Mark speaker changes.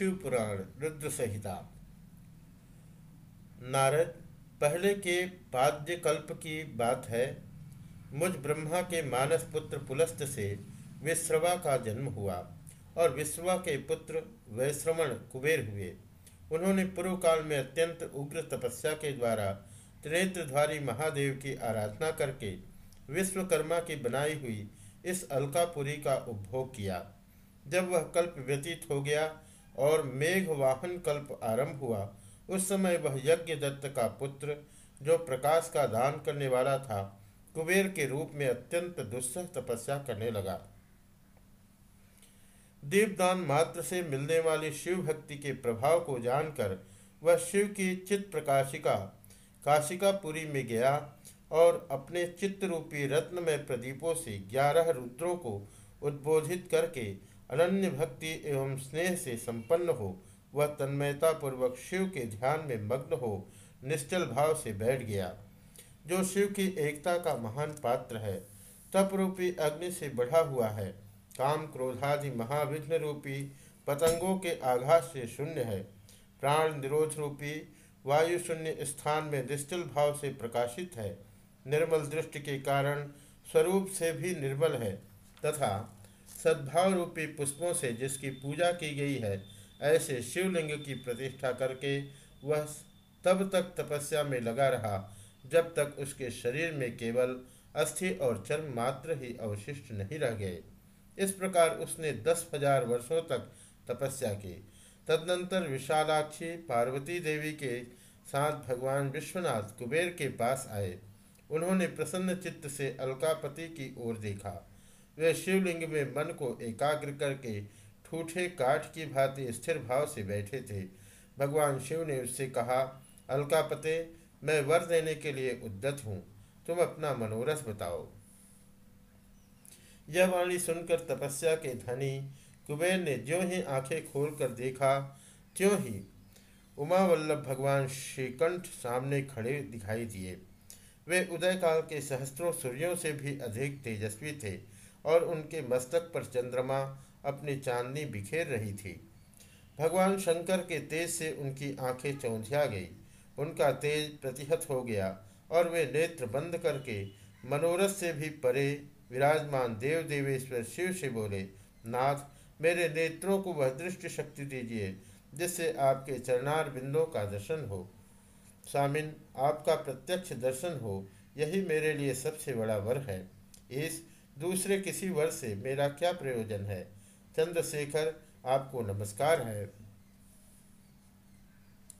Speaker 1: शिव पुराण रुद्र संहिता। नारद, पहले के पाद्य कल्प की बात है। मुझ ब्रह्मा के मानस पुत्र पुलस्त से विश्रवा का जन्म हुआ और विश्रवा के पुत्र वैश्रवण कुबेर हुए। उन्होंने पूर्व काल में अत्यंत उग्र तपस्या के द्वारा त्रिनेत्रधारी महादेव की आराधना करके विश्वकर्मा की बनाई हुई इस अलकापुरी का उपभोग किया। जब वह कल्प व्यतीत हो गया और मेघ वाहन कल्प आरंभ हुआ। उस समय वह यज्ञ दत्त का पुत्र, जो प्रकाश का दान करने वाला था, कुबेर के रूप में अत्यंत दुस्सह तपस्या करने लगा। दीपदान मात्र से मिलने वाली शिव भक्ति के प्रभाव को जानकर वह शिव की चित्त प्रकाशिका, काशिकापुरी में गया और अपने चित्त रूपी रत्न में प्रदीपों से ग्यारह रुद्रों को उद्बोधित करके अनन्य भक्ति एवं स्नेह से संपन्न हो, वह तन्मयता पूर्वक शिव के ध्यान में मग्न हो, निश्चल भाव से बैठ गया। जो शिव की एकता का महान पात्र है तप रूपी अग्नि से बढ़ा हुआ है, काम क्रोधादि महाविघ्न रूपी, पतंगों के आघात से शून्य है, प्राण निरोध रूपी, वायु शून्य स्थान में निश्चल भाव से प्रकाशित है, निर्मल दृष्टि के कारण स्वरूप से भी निर्मल है, तथा सद्भाव रूपी पुष्पों से जिसकी पूजा की गई है, ऐसे शिवलिंग की प्रतिष्ठा करके वह तब तक तपस्या में लगा रहा, जब तक उसके शरीर में केवल अस्थि और चर्म मात्र ही अवशिष्ट नहीं रह गए। इस प्रकार उसने दस हज़ार वर्षों तक तपस्या की। तदनंतर विशालाक्षी पार्वती देवी के साथ भगवान विश्वनाथ कुबेर के पास आए। उन्होंने प्रसन्न चित्त से अलकापति की ओर देखा। वे शिवलिंग में मन को एकाग्र करके ठूठे काठ की भांति स्थिर भाव से बैठे थे। भगवान शिव ने उससे कहा, अलकापते, मैं वर देने के लिए उद्दत हूँ। तुम अपना मनोरथ बताओ। यह वाणी सुनकर तपस्या के धनी कुबेर ने ज्यों ही आँखें खोलकर देखा, त्यों ही उमा वल्लभ भगवान श्रीकंठ सामने खड़े दिखाई दिए। वे उदय काल के सहस्त्रों सूर्यों से भी अधिक तेजस्वी थे। और उनके मस्तक पर चंद्रमा अपनी चांदनी बिखेर रही थी। भगवान शंकर के तेज से उनकी आँखें चौंधिया गई। उनका तेज प्रतिहत हो गया और वे नेत्र बंद करके मनोरथ से भी परे विराजमान देव देवेश्वर शिव से बोले, नाथ, मेरे नेत्रों को वह दृष्टि शक्ति दीजिए, जिससे आपके चरणार बिंदों का दर्शन हो। स्वामिन आपका प्रत्यक्ष दर्शन हो, यही मेरे लिए सबसे बड़ा वर है। इस दूसरे किसी वर से मेरा क्या प्रयोजन है? चंद्रशेखर आपको नमस्कार है।